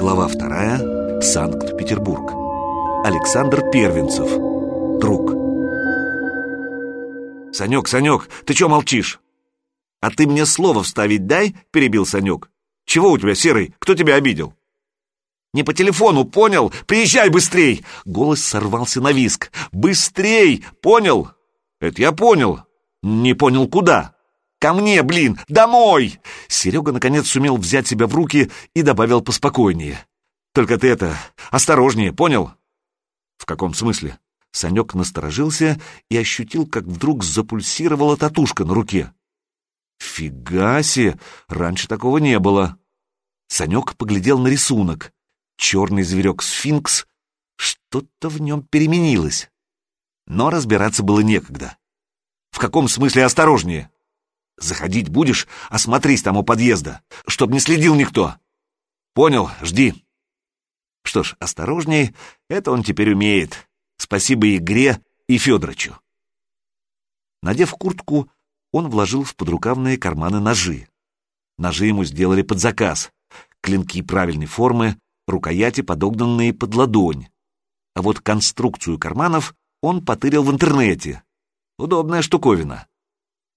Глава вторая. Санкт-Петербург. Александр Первенцев. Друг. «Санек, Санек, ты чё молчишь?» «А ты мне слово вставить дай?» — перебил Санек. «Чего у тебя, Серый? Кто тебя обидел?» «Не по телефону, понял? Приезжай быстрей!» Голос сорвался на виск. «Быстрей! Понял?» «Это я понял. Не понял, куда?» «Ко мне, блин! Домой!» Серега, наконец, сумел взять себя в руки и добавил поспокойнее. «Только ты это, осторожнее, понял?» «В каком смысле?» Санек насторожился и ощутил, как вдруг запульсировала татушка на руке. «Фига себе! Раньше такого не было!» Санек поглядел на рисунок. Черный зверек-сфинкс. Что-то в нем переменилось. Но разбираться было некогда. «В каком смысле осторожнее?» Заходить будешь, осмотрись там у подъезда, чтоб не следил никто. Понял, жди. Что ж, осторожней, это он теперь умеет. Спасибо игре и Федорычу. Надев куртку, он вложил в подрукавные карманы ножи. Ножи ему сделали под заказ. Клинки правильной формы, рукояти подогнанные под ладонь. А вот конструкцию карманов он потырил в интернете. Удобная штуковина.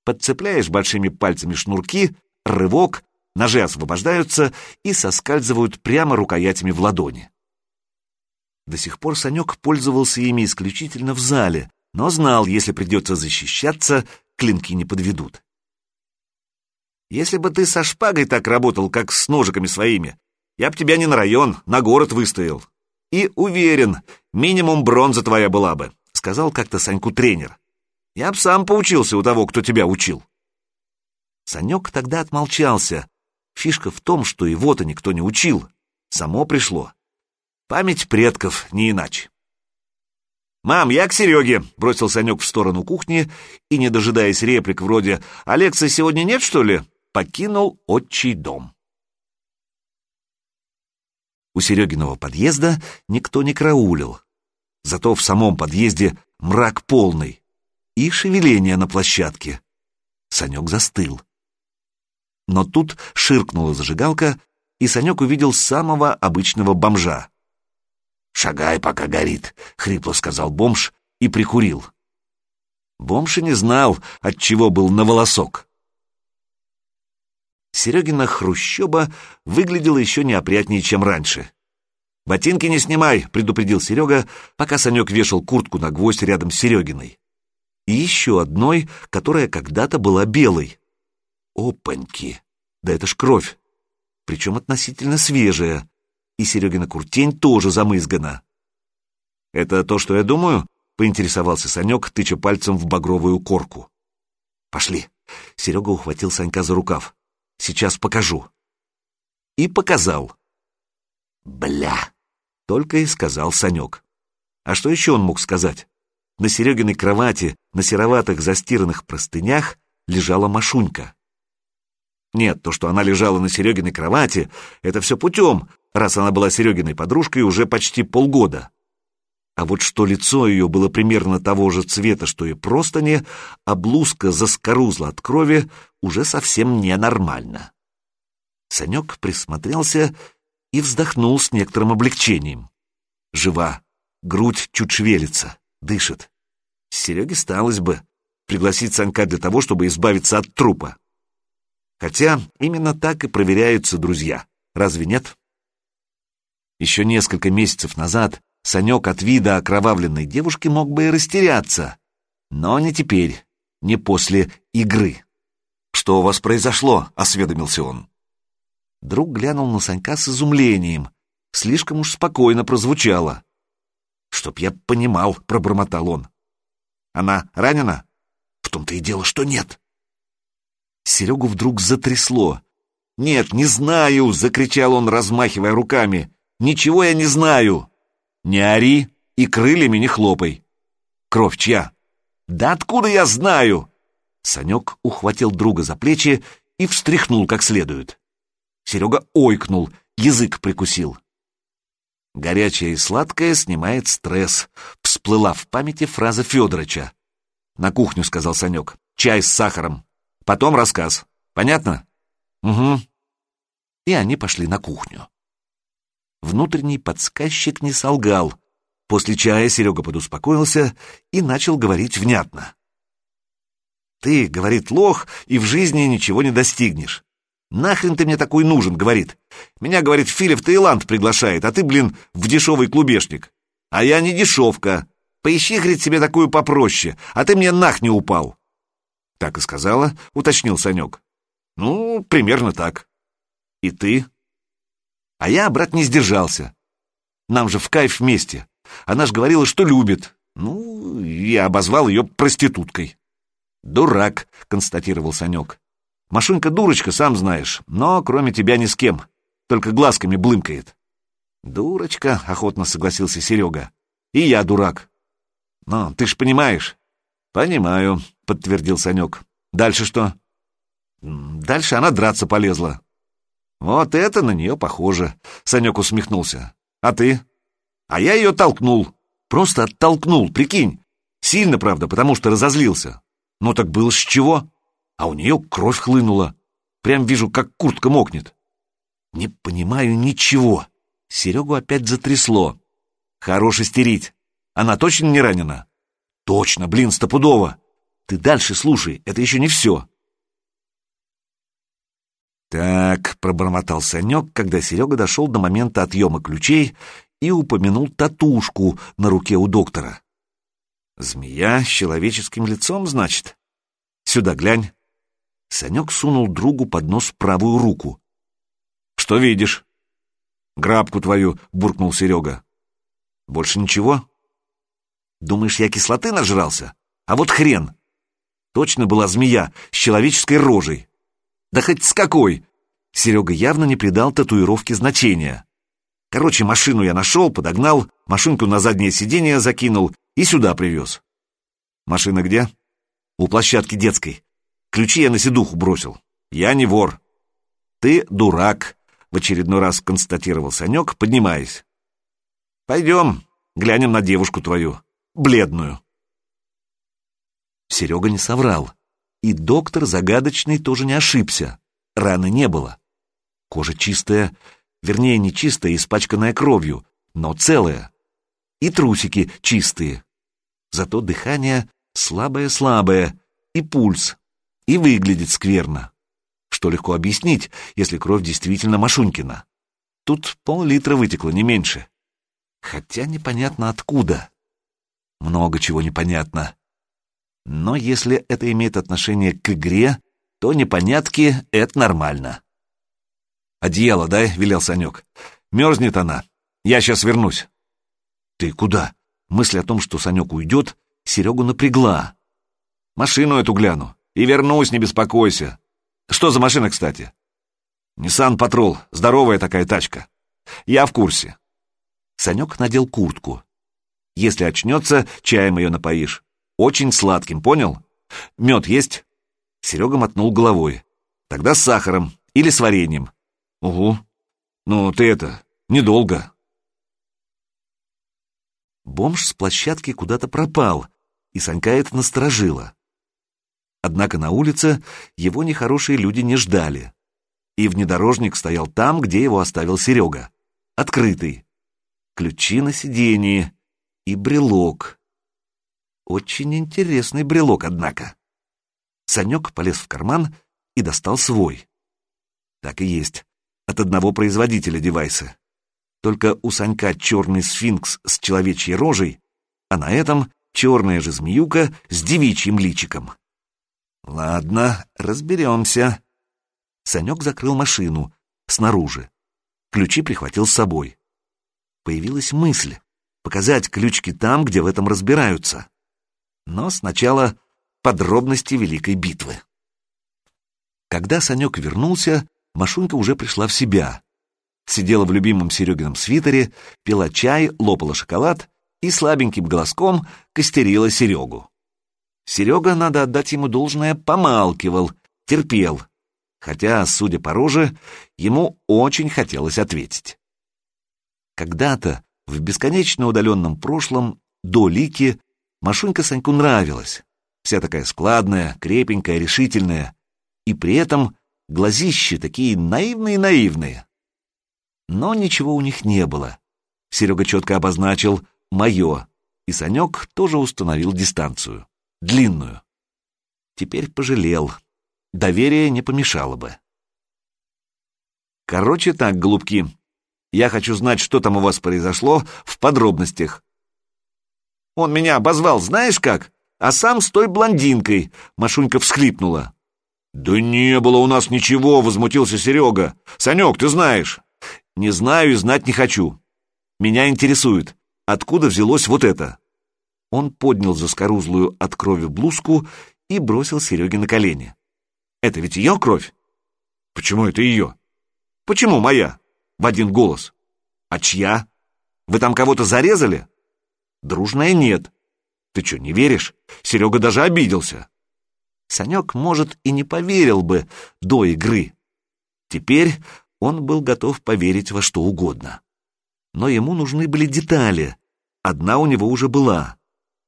Подцепляешь большими пальцами шнурки, рывок, ножи освобождаются и соскальзывают прямо рукоятями в ладони. До сих пор Санек пользовался ими исключительно в зале, но знал, если придется защищаться, клинки не подведут. «Если бы ты со шпагой так работал, как с ножиками своими, я б тебя не на район, на город выстоял. И уверен, минимум бронза твоя была бы», — сказал как-то Саньку тренер. Я б сам поучился у того, кто тебя учил. Санек тогда отмолчался. Фишка в том, что его-то никто не учил. Само пришло. Память предков, не иначе. «Мам, я к Сереге!» — бросил Санек в сторону кухни и, не дожидаясь реплик вроде «Алекса сегодня нет, что ли?» покинул отчий дом. У Серегиного подъезда никто не караулил. Зато в самом подъезде мрак полный и шевеление на площадке. Санек застыл. Но тут ширкнула зажигалка, и Санек увидел самого обычного бомжа. «Шагай, пока горит», — хрипло сказал бомж и прикурил. Бомж и не знал, от чего был на волосок. Серегина хрущоба выглядела еще неопрятнее, чем раньше. «Ботинки не снимай», — предупредил Серега, пока Санек вешал куртку на гвоздь рядом с Серегиной и еще одной, которая когда-то была белой. Опаньки! Да это ж кровь! Причем относительно свежая. И Серегина куртень тоже замызгана. «Это то, что я думаю?» — поинтересовался Санек, тыча пальцем в багровую корку. «Пошли!» — Серега ухватил Санька за рукав. «Сейчас покажу». И показал. «Бля!» — только и сказал Санек. А что еще он мог сказать? На Серегиной кровати, на сероватых застиранных простынях, лежала Машунька. Нет, то, что она лежала на Серегиной кровати, это все путем, раз она была Серегиной подружкой уже почти полгода. А вот что лицо ее было примерно того же цвета, что и простыни, а блузка заскорузла от крови, уже совсем ненормально. Санек присмотрелся и вздохнул с некоторым облегчением. Жива, грудь чуть шевелится дышит. Сереге сталось бы пригласить Санька для того, чтобы избавиться от трупа. Хотя именно так и проверяются друзья, разве нет? Еще несколько месяцев назад Санек от вида окровавленной девушки мог бы и растеряться, но не теперь, не после игры. «Что у вас произошло?» — осведомился он. Друг глянул на Санька с изумлением. Слишком уж спокойно прозвучало. «Чтоб я понимал», — пробормотал он. «Она ранена?» «В том-то и дело, что нет». Серегу вдруг затрясло. «Нет, не знаю!» — закричал он, размахивая руками. «Ничего я не знаю!» «Не ори и крыльями не хлопай!» «Кровь чья?» «Да откуда я знаю?» Санек ухватил друга за плечи и встряхнул как следует. Серега ойкнул, язык прикусил. Горячее и сладкое снимает стресс. Всплыла в памяти фраза Федорыча. «На кухню», — сказал Санек. «Чай с сахаром. Потом рассказ. Понятно?» «Угу». И они пошли на кухню. Внутренний подсказчик не солгал. После чая Серега подуспокоился и начал говорить внятно. «Ты, — говорит, — лох, и в жизни ничего не достигнешь. Нахрен ты мне такой нужен, — говорит. Меня, — говорит, — Филя в Таиланд приглашает, а ты, блин, в дешевый клубешник. А я не дешевка. Поищи, говорит, себе такую попроще, а ты мне нах не упал. Так и сказала, — уточнил Санек. Ну, примерно так. И ты? А я, брат, не сдержался. Нам же в кайф вместе. Она ж говорила, что любит. Ну, я обозвал ее проституткой. «Дурак», — констатировал Санек. «Машинка дурочка, сам знаешь, но кроме тебя ни с кем. Только глазками блымкает». «Дурочка», — охотно согласился Серега. «И я дурак». «Но ты ж понимаешь». «Понимаю», — подтвердил Санек. «Дальше что?» «Дальше она драться полезла». «Вот это на нее похоже», — Санек усмехнулся. «А ты?» «А я ее толкнул. Просто оттолкнул, прикинь. Сильно, правда, потому что разозлился. Но так было с чего? А у нее кровь хлынула. Прям вижу, как куртка мокнет». «Не понимаю ничего». Серегу опять затрясло. «Хорош истерить. Она точно не ранена?» «Точно, блин, стопудово. Ты дальше слушай, это еще не все». «Так», — пробормотал Санек, когда Серега дошел до момента отъема ключей и упомянул татушку на руке у доктора. «Змея с человеческим лицом, значит? Сюда глянь». Санек сунул другу под нос правую руку. «Что видишь?» «Грабку твою», — буркнул Серега. «Больше ничего?» «Думаешь, я кислоты нажрался? А вот хрен!» Точно была змея с человеческой рожей. Да хоть с какой! Серега явно не придал татуировке значения. Короче, машину я нашел, подогнал, машинку на заднее сиденье закинул и сюда привез. Машина где? У площадки детской. Ключи я на седуху бросил. Я не вор. Ты дурак, в очередной раз констатировал Санек, поднимаясь. Пойдем, глянем на девушку твою, бледную. Серега не соврал. И доктор загадочный тоже не ошибся. Раны не было. Кожа чистая, вернее, не чистая, испачканная кровью, но целая. И трусики чистые. Зато дыхание слабое-слабое, и пульс, и выглядит скверно. Что легко объяснить, если кровь действительно Машунькина. Тут пол-литра вытекло, не меньше. Хотя непонятно откуда. Много чего непонятно. Но если это имеет отношение к игре, то непонятки — это нормально. «Одеяло дай», — велел Санек. «Мерзнет она. Я сейчас вернусь». «Ты куда?» Мысль о том, что Санек уйдет, Серегу напрягла. «Машину эту гляну. И вернусь, не беспокойся. Что за машина, кстати?» «Ниссан Патрол. Здоровая такая тачка. Я в курсе». Санек надел куртку. «Если очнется, чаем ее напоишь. Очень сладким, понял? Мед есть?» Серега мотнул головой. «Тогда с сахаром или с вареньем». «Угу. Ну, ты это, недолго». Бомж с площадки куда-то пропал, и Санька это насторожило. Однако на улице его нехорошие люди не ждали. И внедорожник стоял там, где его оставил Серега. Открытый. Ключи на сиденье и брелок. Очень интересный брелок, однако. Санек полез в карман и достал свой. Так и есть. От одного производителя девайса. Только у Санька черный сфинкс с человечьей рожей, а на этом черная же змеюка с девичьим личиком. Ладно, разберемся. Санек закрыл машину снаружи. Ключи прихватил с собой. Появилась мысль показать ключики там, где в этом разбираются. Но сначала подробности Великой битвы. Когда Санек вернулся, Машунька уже пришла в себя. Сидела в любимом Серегином свитере, пила чай, лопала шоколад и слабеньким голоском костерила Серегу. Серега, надо отдать ему должное, помалкивал, терпел, хотя, судя по роже, ему очень хотелось ответить. Когда-то, в бесконечно удаленном прошлом, до Лики, Машунька Саньку нравилась. Вся такая складная, крепенькая, решительная. И при этом глазищи такие наивные-наивные. Но ничего у них не было. Серега четко обозначил «моё», и Санек тоже установил дистанцию. Длинную. Теперь пожалел. Доверие не помешало бы. Короче так, голубки, я хочу знать, что там у вас произошло в подробностях. Он меня обозвал, знаешь как? А сам с той блондинкой. Машунька всхлипнула. «Да не было у нас ничего», — возмутился Серега. «Санек, ты знаешь». «Не знаю и знать не хочу. Меня интересует, откуда взялось вот это?» Он поднял заскорузлую от крови блузку и бросил Сереге на колени. «Это ведь ее кровь?» «Почему это ее?» «Почему моя?» В один голос. «А чья? Вы там кого-то зарезали?» «Дружная нет». «Ты что, не веришь?» Серега даже обиделся. Санек, может, и не поверил бы до игры. Теперь он был готов поверить во что угодно. Но ему нужны были детали. Одна у него уже была.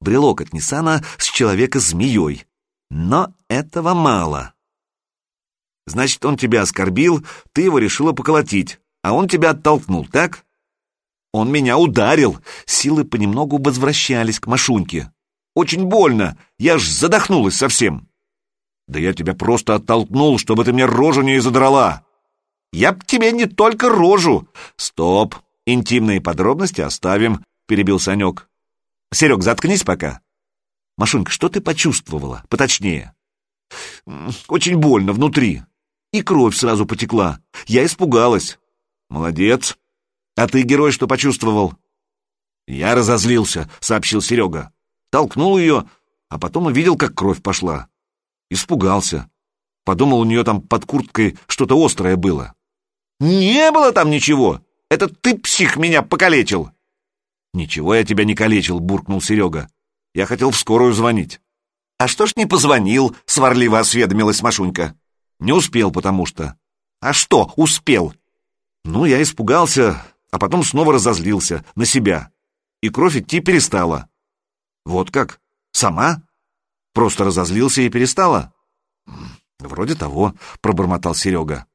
Брелок от Ниссана с человека-змеей. Но этого мало. Значит, он тебя оскорбил, ты его решила поколотить, а он тебя оттолкнул, так? Он меня ударил. Силы понемногу возвращались к Машуньке. Очень больно, я ж задохнулась совсем. Да я тебя просто оттолкнул, чтобы ты мне рожу не задрала. Я б тебе не только рожу. Стоп, интимные подробности оставим, перебил Санек. Серег, заткнись пока. Машунька, что ты почувствовала? Поточнее. Очень больно внутри. И кровь сразу потекла. Я испугалась. Молодец. А ты, герой, что почувствовал? Я разозлился, сообщил Серега. Толкнул ее, а потом увидел, как кровь пошла. Испугался. Подумал, у нее там под курткой что-то острое было. «Не было там ничего! Это ты, псих, меня покалечил!» «Ничего я тебя не калечил», — буркнул Серега. «Я хотел в скорую звонить». «А что ж не позвонил?» — сварливо осведомилась Машунька. «Не успел, потому что». «А что успел?» «Ну, я испугался, а потом снова разозлился на себя. И кровь идти перестала». «Вот как? Сама?» Просто разозлился и перестала? Вроде того, пробормотал Серега.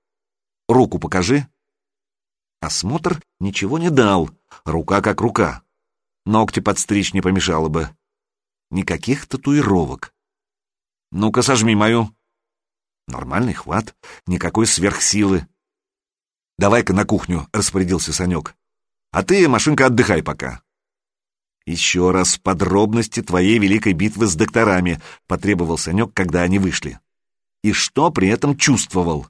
Руку покажи. Осмотр ничего не дал, рука как рука. Ногти подстричь не помешало бы. Никаких татуировок. Ну-ка, сожми мою. Нормальный хват, никакой сверхсилы. Давай-ка на кухню, распорядился Санек. А ты, машинка, отдыхай пока. «Еще раз подробности твоей великой битвы с докторами», — потребовал Санек, когда они вышли. «И что при этом чувствовал?»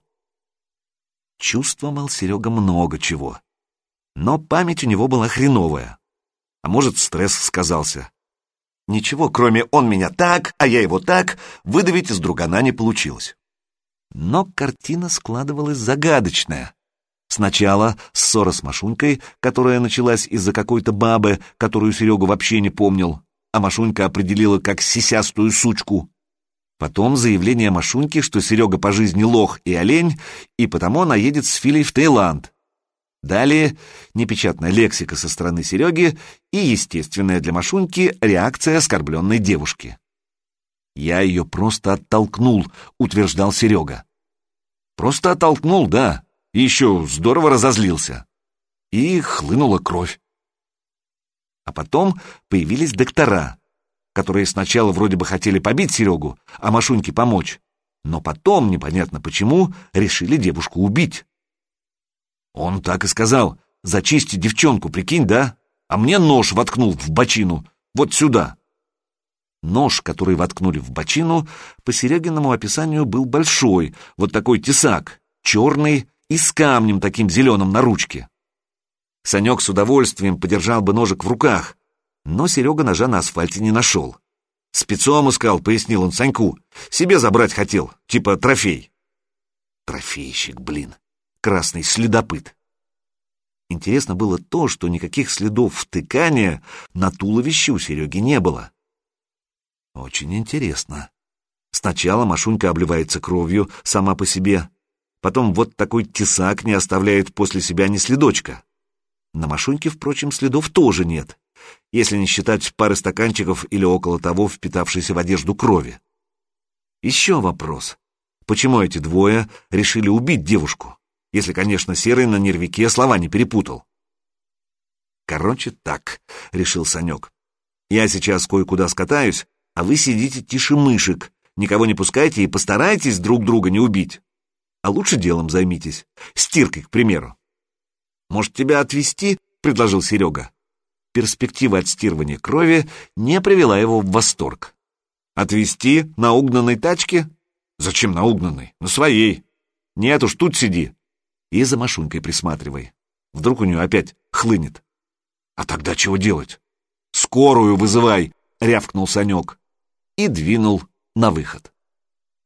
Чувствовал Серега много чего. Но память у него была хреновая. А может, стресс сказался. Ничего, кроме «он меня так, а я его так», выдавить из другана не получилось. Но картина складывалась загадочная. Сначала ссора с Машунькой, которая началась из-за какой-то бабы, которую Серега вообще не помнил, а Машунька определила как сисястую сучку. Потом заявление Машуньки, что Серега по жизни лох и олень, и потому она едет с Филей в Таиланд. Далее непечатная лексика со стороны Сереги и естественная для Машуньки реакция оскорбленной девушки. «Я ее просто оттолкнул», — утверждал Серега. «Просто оттолкнул, да, и еще здорово разозлился. И хлынула кровь. А потом появились доктора, которые сначала вроде бы хотели побить Серегу, а Машуньке помочь, но потом, непонятно почему, решили девушку убить. Он так и сказал, зачисти девчонку, прикинь, да? А мне нож воткнул в бочину, вот сюда. Нож, который воткнули в бочину, по Серегиному описанию был большой, вот такой тесак, черный и с камнем таким зеленым на ручке. Санек с удовольствием подержал бы ножик в руках, но Серега ножа на асфальте не нашел. «Спецом искал», — пояснил он Саньку. «Себе забрать хотел, типа трофей». Трофейщик, блин, красный следопыт. Интересно было то, что никаких следов втыкания на туловище у Сереги не было. Очень интересно. Сначала Машунька обливается кровью сама по себе, Потом вот такой тесак не оставляет после себя ни следочка. На Машуньке, впрочем, следов тоже нет, если не считать пары стаканчиков или около того впитавшейся в одежду крови. Еще вопрос. Почему эти двое решили убить девушку? Если, конечно, Серый на нервике слова не перепутал. Короче, так, — решил Санек. Я сейчас кое-куда скатаюсь, а вы сидите тише мышек, никого не пускайте и постарайтесь друг друга не убить. А лучше делом займитесь, стиркой, к примеру. Может, тебя отвезти? — предложил Серега. Перспектива отстирывания крови не привела его в восторг. Отвезти на угнанной тачке? Зачем на угнанной? На своей. Нет уж, тут сиди. И за Машунькой присматривай. Вдруг у нее опять хлынет. А тогда чего делать? Скорую вызывай, рявкнул Санек и двинул на выход.